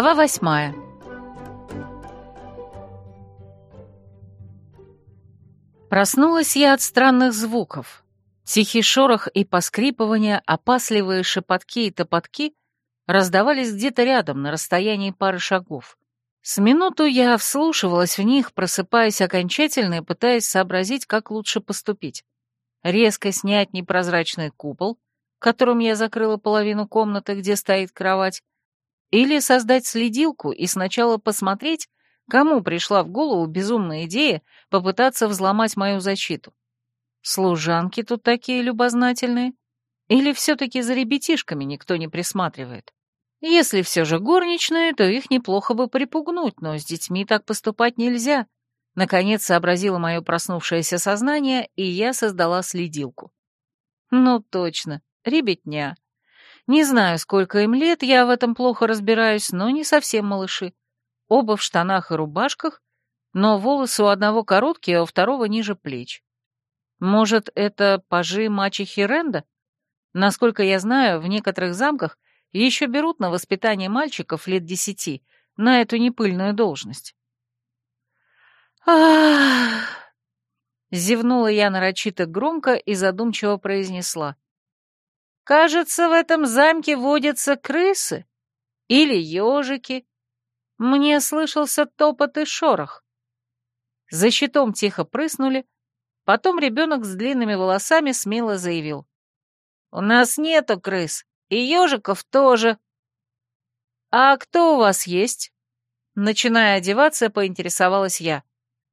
Глава восьмая. Проснулась я от странных звуков. Тихий шорох и поскрипывание, опасливые шепотки и топотки раздавались где-то рядом, на расстоянии пары шагов. С минуту я вслушивалась в них, просыпаясь окончательно и пытаясь сообразить, как лучше поступить. Резко снять непрозрачный купол, которым я закрыла половину комнаты, где стоит кровать, или создать следилку и сначала посмотреть, кому пришла в голову безумная идея попытаться взломать мою защиту. Служанки тут такие любознательные. Или все-таки за ребятишками никто не присматривает? Если все же горничные, то их неплохо бы припугнуть, но с детьми так поступать нельзя. Наконец сообразило мое проснувшееся сознание, и я создала следилку. Ну точно, ребятня. Не знаю, сколько им лет, я в этом плохо разбираюсь, но не совсем малыши. Оба в штанах и рубашках, но волосы у одного короткие, а у второго ниже плеч. Может, это пажи мачехи Ренда? Насколько я знаю, в некоторых замках еще берут на воспитание мальчиков лет десяти на эту непыльную должность. Ах! Зевнула я нарочито громко и задумчиво произнесла. Кажется, в этом замке водятся крысы или ежики. Мне слышался топот и шорох. За щитом тихо прыснули, потом ребенок с длинными волосами смело заявил. «У нас нету крыс, и ежиков тоже». «А кто у вас есть?» Начиная одеваться, поинтересовалась я.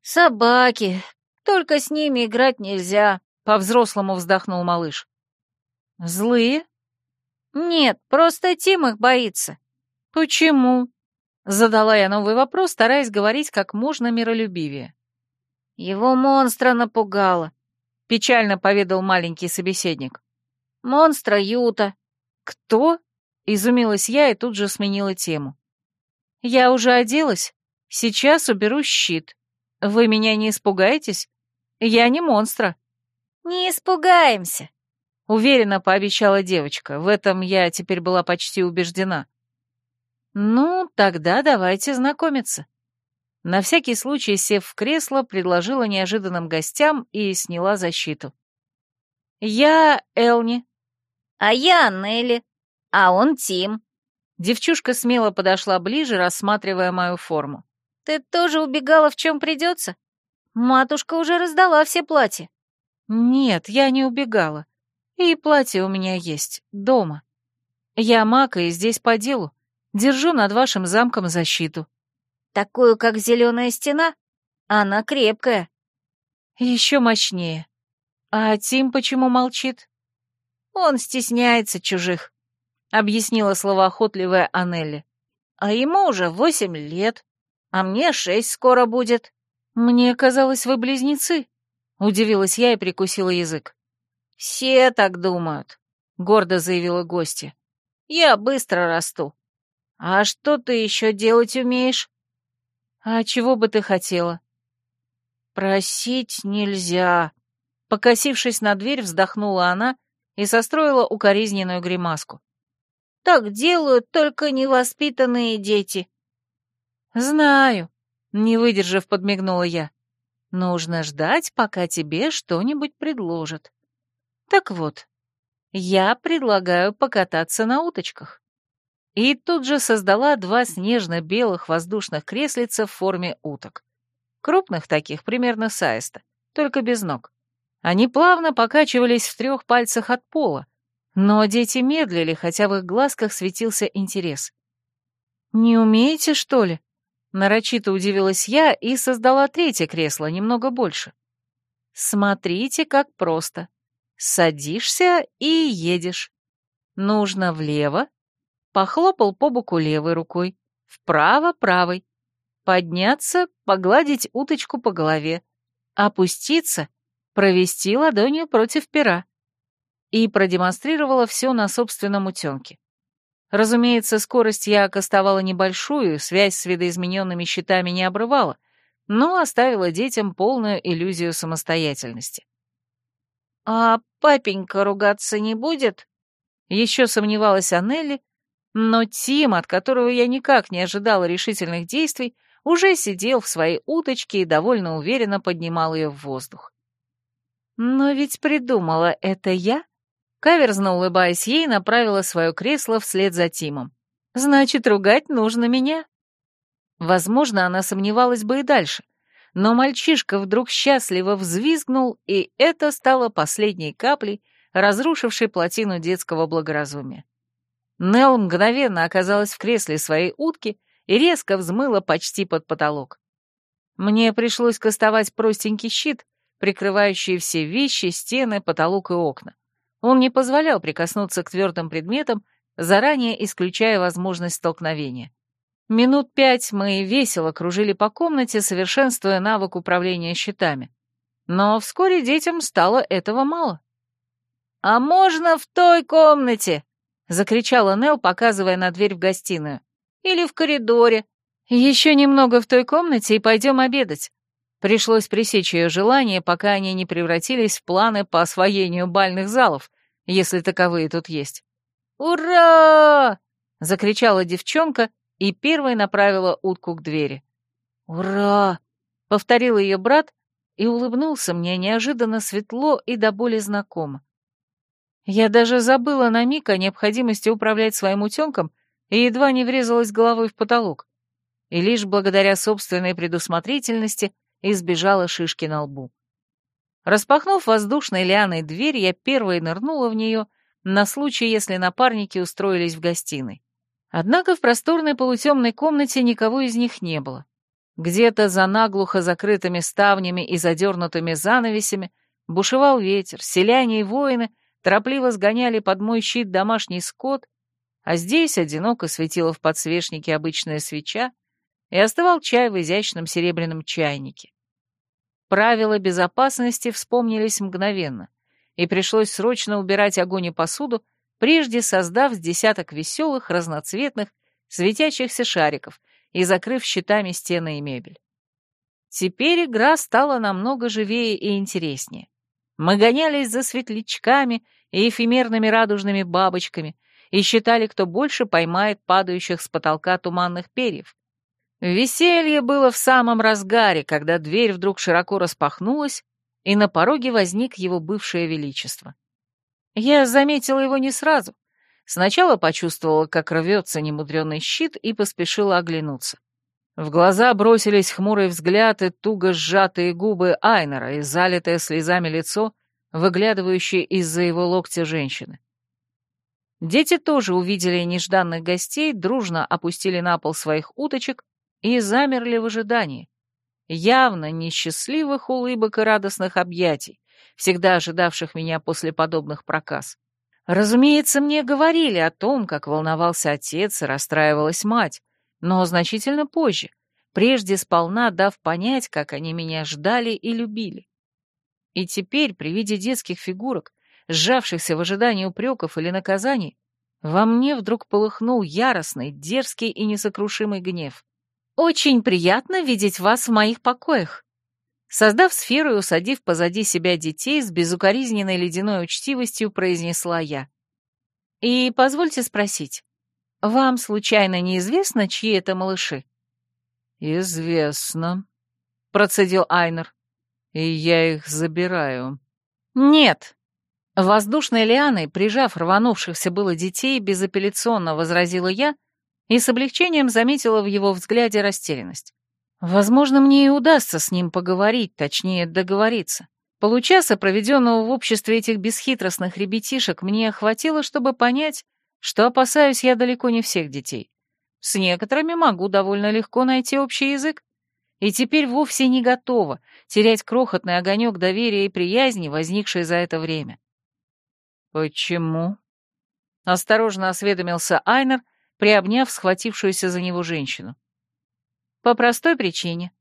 «Собаки, только с ними играть нельзя», — по-взрослому вздохнул малыш. Злые? Нет, просто Тим их боится. Почему? Задала я новый вопрос, стараясь говорить как можно миролюбивее. Его монстра напугало, печально поведал маленький собеседник. Монстра Юта. Кто? Изумилась я и тут же сменила тему. Я уже оделась. Сейчас уберу щит. Вы меня не испугаетесь? Я не монстра. Не испугаемся, Уверенно пообещала девочка, в этом я теперь была почти убеждена. «Ну, тогда давайте знакомиться». На всякий случай, сев в кресло, предложила неожиданным гостям и сняла защиту. «Я Элни». «А я Нелли. А он Тим». Девчушка смело подошла ближе, рассматривая мою форму. «Ты тоже убегала в чем придется? Матушка уже раздала все платья». «Нет, я не убегала. И платье у меня есть, дома. Я мака и здесь по делу. Держу над вашим замком защиту. Такую, как зеленая стена? Она крепкая. Еще мощнее. А Тим почему молчит? Он стесняется чужих, — объяснила словоохотливая Анелли. А ему уже восемь лет, а мне шесть скоро будет. Мне казалось, вы близнецы. Удивилась я и прикусила язык. «Все так думают», — гордо заявила гостья. «Я быстро расту. А что ты еще делать умеешь?» «А чего бы ты хотела?» «Просить нельзя», — покосившись на дверь, вздохнула она и состроила укоризненную гримаску. «Так делают только невоспитанные дети». «Знаю», — не выдержав, подмигнула я. «Нужно ждать, пока тебе что-нибудь предложат». Так вот, я предлагаю покататься на уточках. И тут же создала два снежно-белых воздушных креслица в форме уток. Крупных таких, примерно саиста, только без ног. Они плавно покачивались в трех пальцах от пола, но дети медлили, хотя в их глазках светился интерес. «Не умеете, что ли?» Нарочито удивилась я и создала третье кресло, немного больше. «Смотрите, как просто. Садишься и едешь. Нужно влево. Похлопал по боку левой рукой. Вправо правой. Подняться, погладить уточку по голове. Опуститься, провести ладонью против пера. И продемонстрировала все на собственном утенке. Разумеется, скорость я окостовала небольшую, связь с видоизмененными щитами не обрывала, но оставила детям полную иллюзию самостоятельности. «А папенька ругаться не будет?» Еще сомневалась Анелли, но Тим, от которого я никак не ожидала решительных действий, уже сидел в своей уточке и довольно уверенно поднимал ее в воздух. «Но ведь придумала это я?» Каверзно улыбаясь ей, направила свое кресло вслед за Тимом. «Значит, ругать нужно меня». Возможно, она сомневалась бы и дальше — но мальчишка вдруг счастливо взвизгнул, и это стало последней каплей, разрушившей плотину детского благоразумия. Нелл мгновенно оказалась в кресле своей утки и резко взмыла почти под потолок. Мне пришлось кастовать простенький щит, прикрывающий все вещи, стены, потолок и окна. Он не позволял прикоснуться к твердым предметам, заранее исключая возможность столкновения. Минут пять мы весело кружили по комнате, совершенствуя навык управления щитами. Но вскоре детям стало этого мало. «А можно в той комнате!» — закричала Нел, показывая на дверь в гостиную. «Или в коридоре. Еще немного в той комнате и пойдем обедать». Пришлось пресечь ее желание, пока они не превратились в планы по освоению бальных залов, если таковые тут есть. «Ура!» — закричала девчонка и первой направила утку к двери. «Ура!» — повторил ее брат и улыбнулся мне неожиданно светло и до боли знакомо. Я даже забыла на миг о необходимости управлять своим утенком и едва не врезалась головой в потолок. И лишь благодаря собственной предусмотрительности избежала шишки на лбу. Распахнув воздушной лианой дверь, я первой нырнула в нее на случай, если напарники устроились в гостиной. Однако в просторной полутемной комнате никого из них не было. Где-то за наглухо закрытыми ставнями и задернутыми занавесями бушевал ветер, селяне и воины торопливо сгоняли под мой щит домашний скот, а здесь одиноко светила в подсвечнике обычная свеча и остывал чай в изящном серебряном чайнике. Правила безопасности вспомнились мгновенно, и пришлось срочно убирать огонь и посуду, прежде создав с десяток веселых, разноцветных, светящихся шариков и закрыв щитами стены и мебель. Теперь игра стала намного живее и интереснее. Мы гонялись за светлячками и эфемерными радужными бабочками и считали, кто больше поймает падающих с потолка туманных перьев. Веселье было в самом разгаре, когда дверь вдруг широко распахнулась, и на пороге возник его бывшее величество. Я заметила его не сразу. Сначала почувствовала, как рвется немудренный щит, и поспешила оглянуться. В глаза бросились хмурый взгляд и туго сжатые губы Айнера и залитое слезами лицо, выглядывающее из-за его локтя женщины. Дети тоже увидели нежданных гостей, дружно опустили на пол своих уточек и замерли в ожидании. Явно несчастливых улыбок и радостных объятий, всегда ожидавших меня после подобных проказ. Разумеется, мне говорили о том, как волновался отец и расстраивалась мать, но значительно позже, прежде сполна дав понять, как они меня ждали и любили. И теперь, при виде детских фигурок, сжавшихся в ожидании упреков или наказаний, во мне вдруг полыхнул яростный, дерзкий и несокрушимый гнев. «Очень приятно видеть вас в моих покоях», Создав сферу и усадив позади себя детей, с безукоризненной ледяной учтивостью произнесла я. «И позвольте спросить, вам случайно неизвестно, чьи это малыши?» «Известно», — процедил Айнер. «И я их забираю». «Нет!» Воздушной лианой, прижав рванувшихся было детей, безапелляционно возразила я и с облегчением заметила в его взгляде растерянность. Возможно, мне и удастся с ним поговорить, точнее, договориться. Получаса, проведенного в обществе этих бесхитростных ребятишек, мне хватило, чтобы понять, что опасаюсь я далеко не всех детей. С некоторыми могу довольно легко найти общий язык, и теперь вовсе не готова терять крохотный огонек доверия и приязни, возникший за это время. «Почему?» — осторожно осведомился Айнер, приобняв схватившуюся за него женщину. — по простой причине.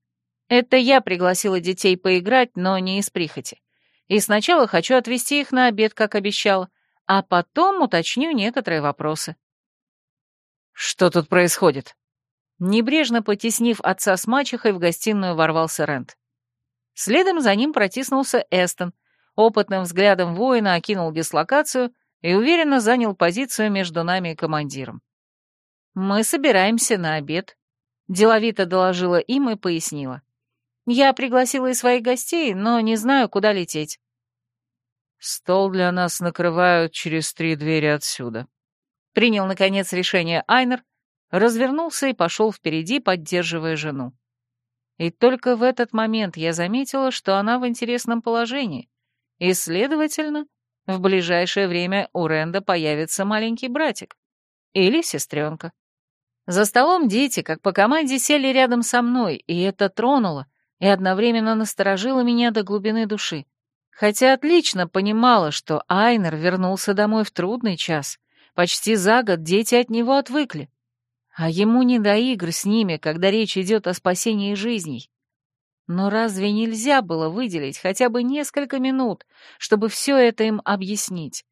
Это я пригласила детей поиграть, но не из прихоти. И сначала хочу отвезти их на обед, как обещала, а потом уточню некоторые вопросы. «Что тут происходит?» Небрежно потеснив отца с мачехой, в гостиную ворвался Рент. Следом за ним протиснулся Эстон, опытным взглядом воина окинул дислокацию и уверенно занял позицию между нами и командиром. «Мы собираемся на обед», Деловито доложила им и пояснила. «Я пригласила и своих гостей, но не знаю, куда лететь». «Стол для нас накрывают через три двери отсюда», — принял, наконец, решение Айнер, развернулся и пошел впереди, поддерживая жену. И только в этот момент я заметила, что она в интересном положении, и, следовательно, в ближайшее время у Ренда появится маленький братик или сестренка. За столом дети, как по команде, сели рядом со мной, и это тронуло и одновременно насторожило меня до глубины души. Хотя отлично понимала, что Айнер вернулся домой в трудный час. Почти за год дети от него отвыкли. А ему не до игр с ними, когда речь идет о спасении жизней. Но разве нельзя было выделить хотя бы несколько минут, чтобы все это им объяснить?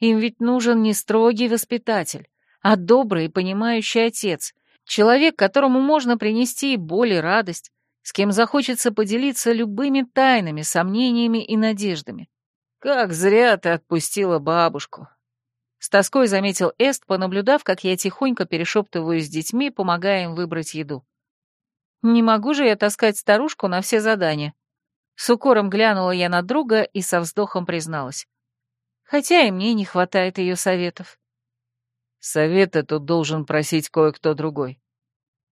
Им ведь нужен не строгий воспитатель, а добрый и понимающий отец, человек, которому можно принести и боль, и радость, с кем захочется поделиться любыми тайнами, сомнениями и надеждами. «Как зря ты отпустила бабушку!» С тоской заметил Эст, понаблюдав, как я тихонько перешептываюсь с детьми, помогая им выбрать еду. «Не могу же я таскать старушку на все задания». С укором глянула я на друга и со вздохом призналась. Хотя и мне не хватает ее советов. Советы тут должен просить кое-кто другой.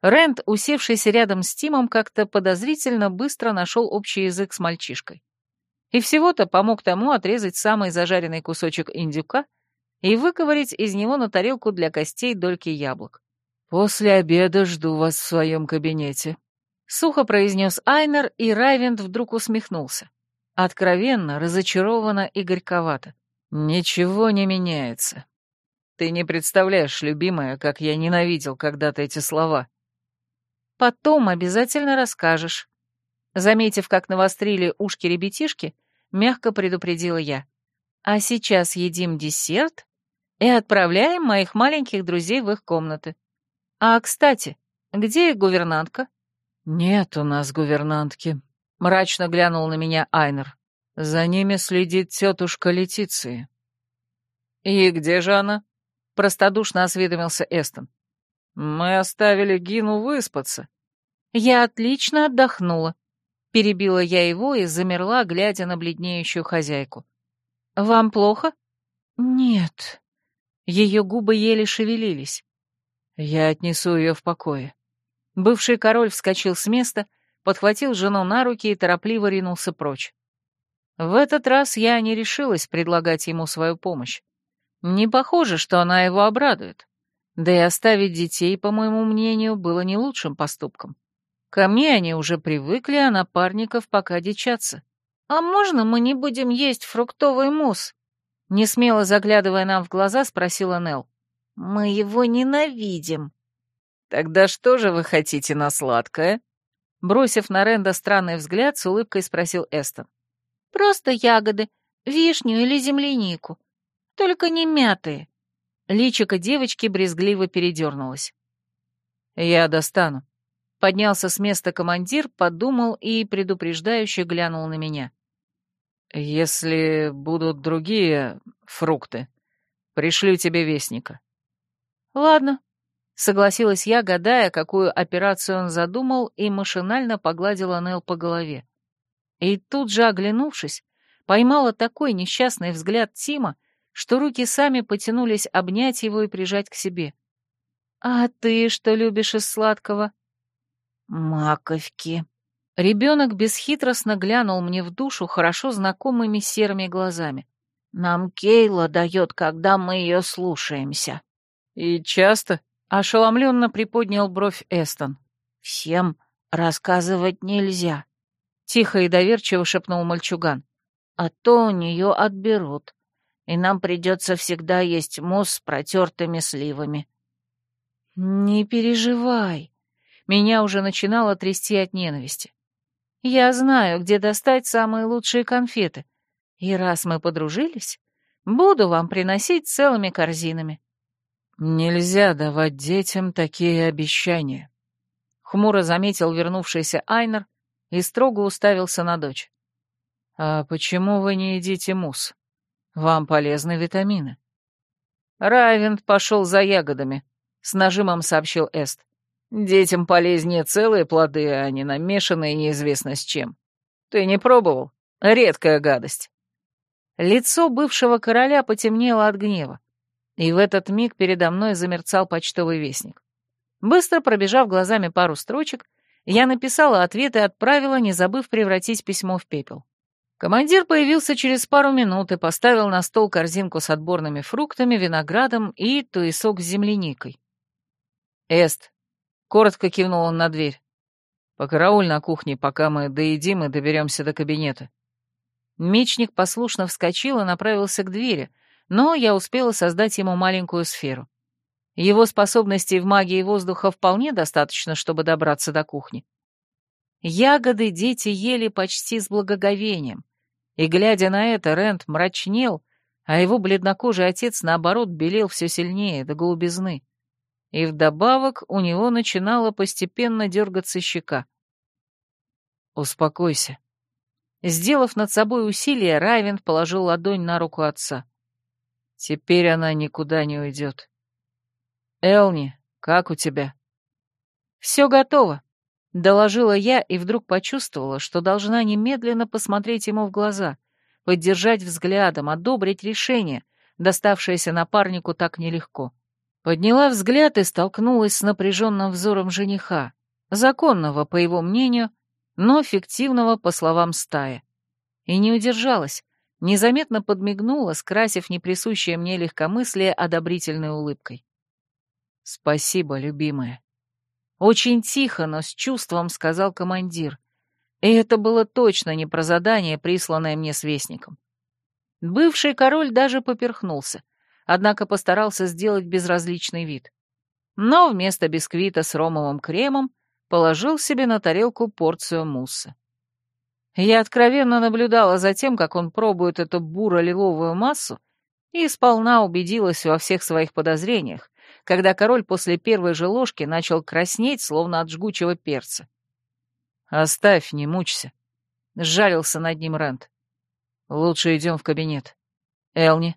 Рэнд, усевшийся рядом с Тимом, как-то подозрительно быстро нашел общий язык с мальчишкой. И всего-то помог тому отрезать самый зажаренный кусочек индюка и выковырять из него на тарелку для костей дольки яблок. «После обеда жду вас в своем кабинете», — сухо произнес Айнер, и Райвент вдруг усмехнулся. Откровенно, разочарованно и горьковато. «Ничего не меняется. Ты не представляешь, любимая, как я ненавидел когда-то эти слова. Потом обязательно расскажешь. Заметив, как навострили ушки ребятишки, мягко предупредила я. А сейчас едим десерт и отправляем моих маленьких друзей в их комнаты. А, кстати, где гувернантка? Нет у нас гувернантки, мрачно глянул на меня Айнер. За ними следит тетушка Летиции. И где же она? простодушно осведомился Эстон. «Мы оставили Гину выспаться». «Я отлично отдохнула», — перебила я его и замерла, глядя на бледнеющую хозяйку. «Вам плохо?» «Нет». Ее губы еле шевелились. «Я отнесу ее в покое». Бывший король вскочил с места, подхватил жену на руки и торопливо ринулся прочь. В этот раз я не решилась предлагать ему свою помощь. Не похоже, что она его обрадует. Да и оставить детей, по моему мнению, было не лучшим поступком. Ко мне они уже привыкли, а напарников пока дичатся. «А можно мы не будем есть фруктовый мусс?» Не смело заглядывая нам в глаза, спросила Нел. «Мы его ненавидим». «Тогда что же вы хотите на сладкое?» Бросив на Ренда странный взгляд, с улыбкой спросил Эстон. «Просто ягоды, вишню или землянику», только не мятые. Личико девочки брезгливо передернулось. «Я достану». Поднялся с места командир, подумал и предупреждающе глянул на меня. «Если будут другие фрукты, пришлю тебе вестника». «Ладно», — согласилась я, гадая, какую операцию он задумал, и машинально погладила Нел по голове. И тут же, оглянувшись, поймала такой несчастный взгляд Тима, что руки сами потянулись обнять его и прижать к себе. «А ты что любишь из сладкого?» «Маковки». Ребенок бесхитростно глянул мне в душу хорошо знакомыми серыми глазами. «Нам Кейла дает, когда мы ее слушаемся». «И часто?» — ошеломленно приподнял бровь Эстон. «Всем рассказывать нельзя», — тихо и доверчиво шепнул мальчуган. «А то у нее отберут и нам придется всегда есть мусс с протертыми сливами». «Не переживай», — меня уже начинало трясти от ненависти. «Я знаю, где достать самые лучшие конфеты, и раз мы подружились, буду вам приносить целыми корзинами». «Нельзя давать детям такие обещания», — хмуро заметил вернувшийся Айнер и строго уставился на дочь. «А почему вы не едите мусс?» Вам полезны витамины». «Райвент пошел за ягодами», — с нажимом сообщил Эст. «Детям полезнее целые плоды, а не намешанные неизвестно с чем. Ты не пробовал? Редкая гадость». Лицо бывшего короля потемнело от гнева, и в этот миг передо мной замерцал почтовый вестник. Быстро пробежав глазами пару строчек, я написала ответ и отправила, не забыв превратить письмо в пепел. Командир появился через пару минут и поставил на стол корзинку с отборными фруктами, виноградом и туесок с земляникой. «Эст», — коротко кивнул он на дверь, — «покарауль на кухне, пока мы доедим и доберемся до кабинета». Мечник послушно вскочил и направился к двери, но я успела создать ему маленькую сферу. Его способностей в магии воздуха вполне достаточно, чтобы добраться до кухни. Ягоды дети ели почти с благоговением — и, глядя на это, Рент мрачнел, а его бледнокожий отец, наоборот, белел все сильнее, до голубизны. И вдобавок у него начинало постепенно дергаться щека. «Успокойся». Сделав над собой усилие, Райвен положил ладонь на руку отца. «Теперь она никуда не уйдет». «Элни, как у тебя?» «Все готово», Доложила я и вдруг почувствовала, что должна немедленно посмотреть ему в глаза, поддержать взглядом, одобрить решение, доставшееся напарнику так нелегко. Подняла взгляд и столкнулась с напряженным взором жениха, законного, по его мнению, но фиктивного, по словам стаи. И не удержалась, незаметно подмигнула, скрасив неприсущее мне легкомыслие одобрительной улыбкой. «Спасибо, любимая», очень тихо, но с чувством сказал командир. И это было точно не про задание, присланное мне свестником. Бывший король даже поперхнулся, однако постарался сделать безразличный вид. Но вместо бисквита с ромовым кремом положил себе на тарелку порцию мусса. Я откровенно наблюдала за тем, как он пробует эту буро-лиловую массу, и сполна убедилась во всех своих подозрениях, когда король после первой же ложки начал краснеть, словно от жгучего перца. «Оставь, не мучься», — сжалился над ним Рент. «Лучше идем в кабинет. Элни».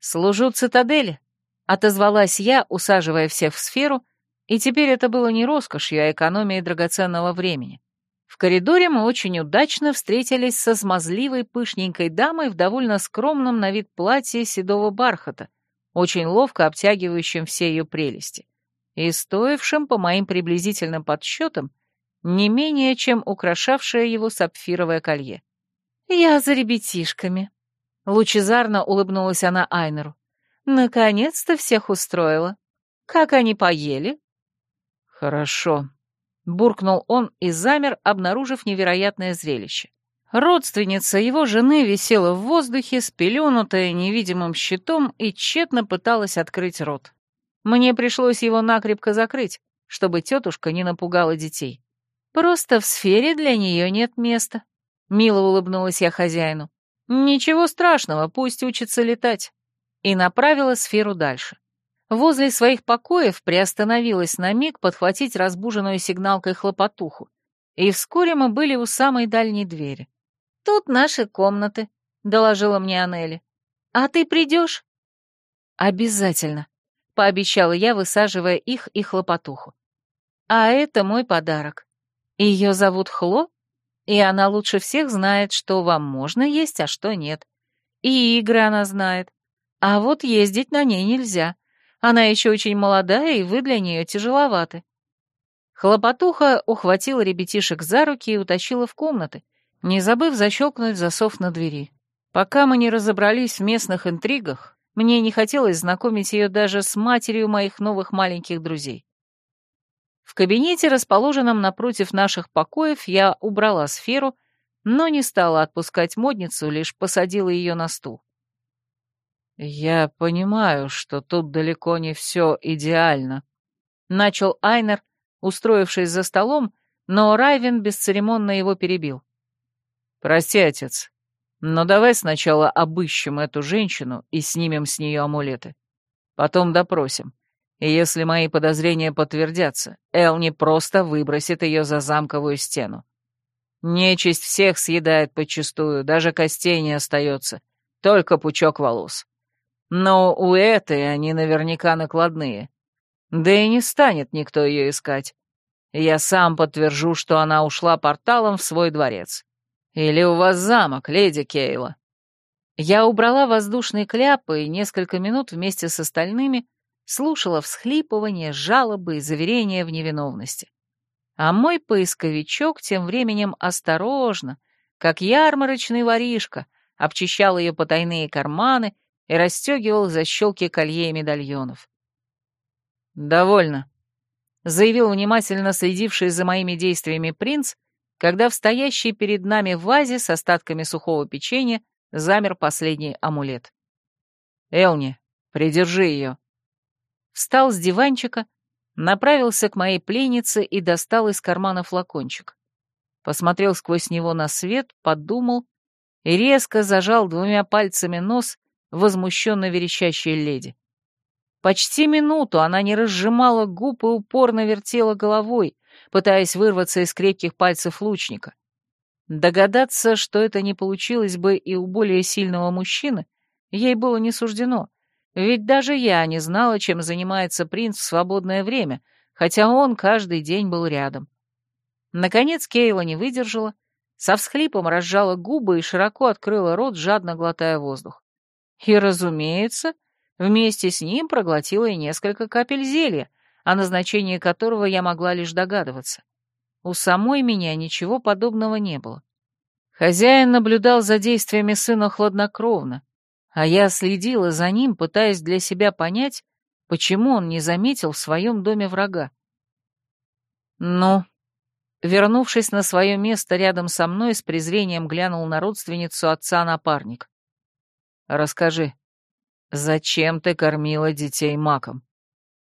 «Служу цитадели», — отозвалась я, усаживая всех в сферу, и теперь это было не роскошью, а экономией драгоценного времени. В коридоре мы очень удачно встретились со смазливой пышненькой дамой в довольно скромном на вид платье седого бархата — очень ловко обтягивающим все ее прелести, и стоившим, по моим приблизительным подсчетам, не менее, чем украшавшее его сапфировое колье. «Я за ребятишками», — лучезарно улыбнулась она Айнеру. «Наконец-то всех устроила. Как они поели?» «Хорошо», — буркнул он и замер, обнаружив невероятное зрелище. Родственница его жены висела в воздухе, спеленутая невидимым щитом, и тщетно пыталась открыть рот. Мне пришлось его накрепко закрыть, чтобы тетушка не напугала детей. Просто в сфере для нее нет места. Мило улыбнулась я хозяину. Ничего страшного, пусть учится летать. И направила сферу дальше. Возле своих покоев приостановилась на миг подхватить разбуженную сигналкой хлопотуху. И вскоре мы были у самой дальней двери. «Тут наши комнаты», — доложила мне Анели. «А ты придешь?» «Обязательно», — пообещала я, высаживая их и хлопотуху. «А это мой подарок. Ее зовут Хло, и она лучше всех знает, что вам можно есть, а что нет. И игры она знает. А вот ездить на ней нельзя. Она еще очень молодая, и вы для нее тяжеловаты». Хлопотуха ухватила ребятишек за руки и утащила в комнаты, не забыв защелкнуть засов на двери. Пока мы не разобрались в местных интригах, мне не хотелось знакомить ее даже с матерью моих новых маленьких друзей. В кабинете, расположенном напротив наших покоев, я убрала сферу, но не стала отпускать модницу, лишь посадила ее на стул. «Я понимаю, что тут далеко не все идеально», — начал Айнер, устроившись за столом, но Райвен бесцеремонно его перебил. «Прости, отец, но давай сначала обыщем эту женщину и снимем с нее амулеты. Потом допросим. И если мои подозрения подтвердятся, Эл не просто выбросит ее за замковую стену. Нечисть всех съедает подчистую, даже костей не остается, только пучок волос. Но у этой они наверняка накладные. Да и не станет никто ее искать. Я сам подтвержу, что она ушла порталом в свой дворец. Или у вас замок, леди Кейла?» Я убрала воздушные кляпы и несколько минут вместе с остальными слушала всхлипывания, жалобы и заверения в невиновности. А мой поисковичок тем временем осторожно, как ярмарочный воришка, обчищал ее потайные карманы и расстегивал защелки колье и медальонов. «Довольно», — заявил внимательно следивший за моими действиями принц, когда в стоящей перед нами вазе с остатками сухого печенья замер последний амулет. «Элни, придержи ее». Встал с диванчика, направился к моей пленнице и достал из кармана флакончик. Посмотрел сквозь него на свет, подумал и резко зажал двумя пальцами нос возмущенно верещащей леди. Почти минуту она не разжимала губ и упорно вертела головой, пытаясь вырваться из крепких пальцев лучника. Догадаться, что это не получилось бы и у более сильного мужчины, ей было не суждено, ведь даже я не знала, чем занимается принц в свободное время, хотя он каждый день был рядом. Наконец Кейла не выдержала, со всхлипом разжала губы и широко открыла рот, жадно глотая воздух. И, разумеется, Вместе с ним проглотила и несколько капель зелья, о назначении которого я могла лишь догадываться. У самой меня ничего подобного не было. Хозяин наблюдал за действиями сына хладнокровно, а я следила за ним, пытаясь для себя понять, почему он не заметил в своем доме врага. «Ну?» Вернувшись на свое место рядом со мной, с презрением глянул на родственницу отца напарник. «Расскажи, «Зачем ты кормила детей маком?»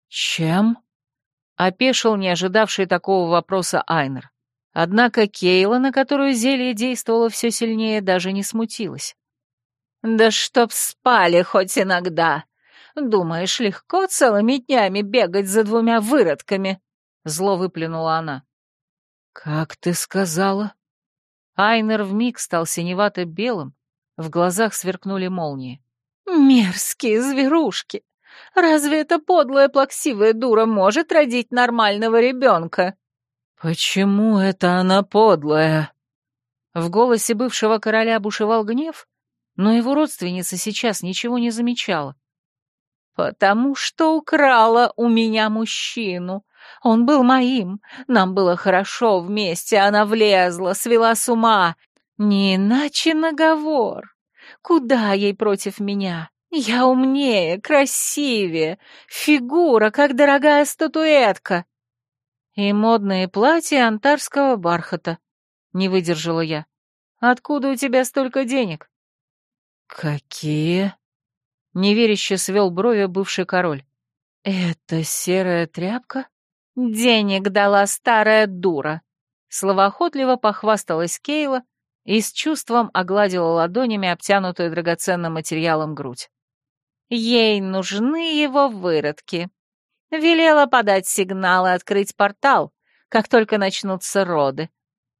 «Чем?» — опешил не ожидавший такого вопроса Айнер. Однако Кейла, на которую зелье действовало все сильнее, даже не смутилась. «Да чтоб спали хоть иногда! Думаешь, легко целыми днями бегать за двумя выродками?» — зло выплюнула она. «Как ты сказала?» Айнер вмиг стал синевато-белым, в глазах сверкнули молнии. «Мерзкие зверушки! Разве эта подлая плаксивая дура может родить нормального ребенка?» «Почему это она подлая?» В голосе бывшего короля бушевал гнев, но его родственница сейчас ничего не замечала. «Потому что украла у меня мужчину. Он был моим. Нам было хорошо вместе, она влезла, свела с ума. Не иначе наговор. Куда ей против меня? Я умнее, красивее, фигура, как дорогая статуэтка. И модные платья антарского бархата. Не выдержала я. Откуда у тебя столько денег? Какие? Неверяще свел брови бывший король. Это серая тряпка? Денег дала старая дура. Словоохотливо похвасталась Кейла, и с чувством огладила ладонями обтянутую драгоценным материалом грудь. Ей нужны его выродки. Велела подать сигнал и открыть портал, как только начнутся роды.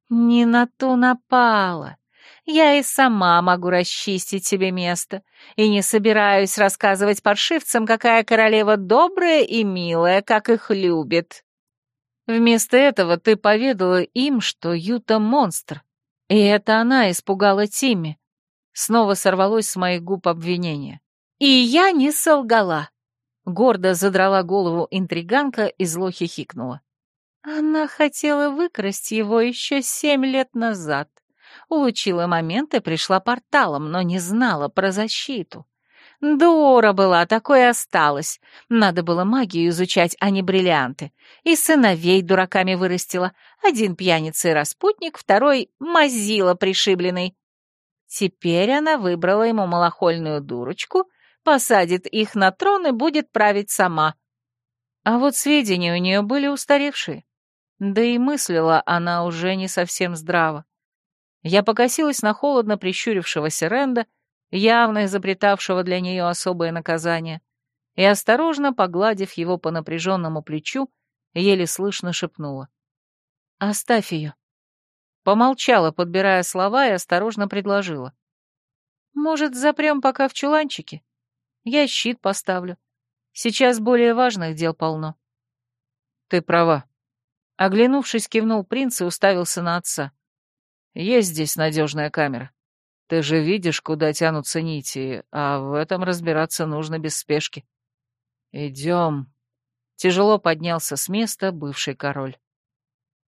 Не на ту напала. Я и сама могу расчистить себе место, и не собираюсь рассказывать паршивцам, какая королева добрая и милая, как их любит. Вместо этого ты поведала им, что Юта — монстр, и это она испугала Тимми. Снова сорвалось с моих губ обвинение. И я не солгала. Гордо задрала голову интриганка и зло хихикнула. Она хотела выкрасть его еще семь лет назад. Улучила момент и пришла порталом, но не знала про защиту. Дура была, такое осталось. Надо было магию изучать, а не бриллианты. И сыновей дураками вырастила. Один пьяница и распутник, второй — мазила пришибленный. Теперь она выбрала ему малохольную дурочку, посадит их на трон и будет править сама. А вот сведения у нее были устаревшие. Да и мыслила она уже не совсем здраво. Я покосилась на холодно прищурившегося Ренда, — явно изобретавшего для нее особое наказание, и, осторожно погладив его по напряженному плечу, еле слышно шепнула. «Оставь ее». Помолчала, подбирая слова, и осторожно предложила. «Может, запрем пока в чуланчике? Я щит поставлю. Сейчас более важных дел полно». «Ты права». Оглянувшись, кивнул принц и уставился на отца. «Есть здесь надежная камера». Ты же видишь, куда тянутся нити, а в этом разбираться нужно без спешки. Идем. Тяжело поднялся с места бывший король.